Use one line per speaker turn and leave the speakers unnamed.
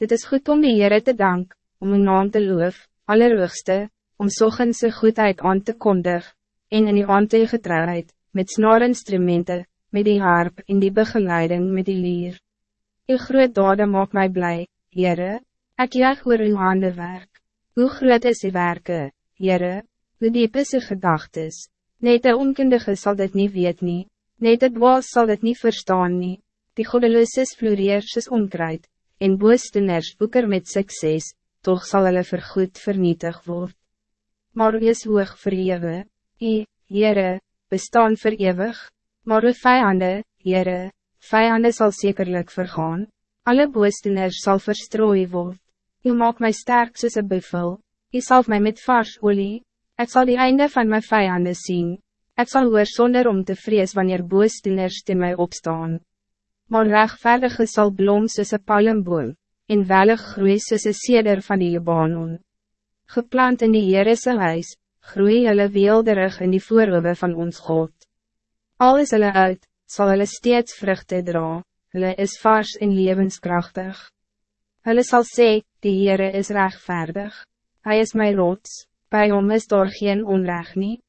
Dit is goed om die Heere te dank, om een naam te loof, allerhoogste, om sochendse goedheid aan te kondig, en in die aante getrouwheid, met snaarinstrumenten, met die harp en die begeleiding met die lier. Uw groot dade maak mij blij, Heere, ek juig oor uw hande werk. Hoe groot is die werke, Heere, hoe diep is uw gedagtes, net de onkundige zal dit niet weet nie, net het dwaas zal dit niet verstaan nie, die godelooses floreer soos onkruid, en boesteners boeker met succes, toch zal hulle vergoed vernietig worden. Maar is hoog verhewe, u, Heere, bestaan verewig, maar uw vijanden, Heere, vijanden zal zekerlijk vergaan, alle boesteners zal verstrooi worden. U maak mij sterk soos een buffel, u salf mij met vars olie, ik zal die einde van mijn vijanden zien, ik zal hoor zonder om te vrees wanneer boesteners te mij opstaan. Maar rechtvaardige zal blom soos een palmboom, en welig groei soos een seder van die Libanon. Geplant in die Heerese huis, groei hulle weelderig in die voorhoewe van ons God. Al is hulle uit, zal hulle steeds vruchten dra, hulle is vars en levenskrachtig. Hulle zal sê, die Heere is rechtvaardig, hij is mijn rots, bij hom is daar geen onrecht nie.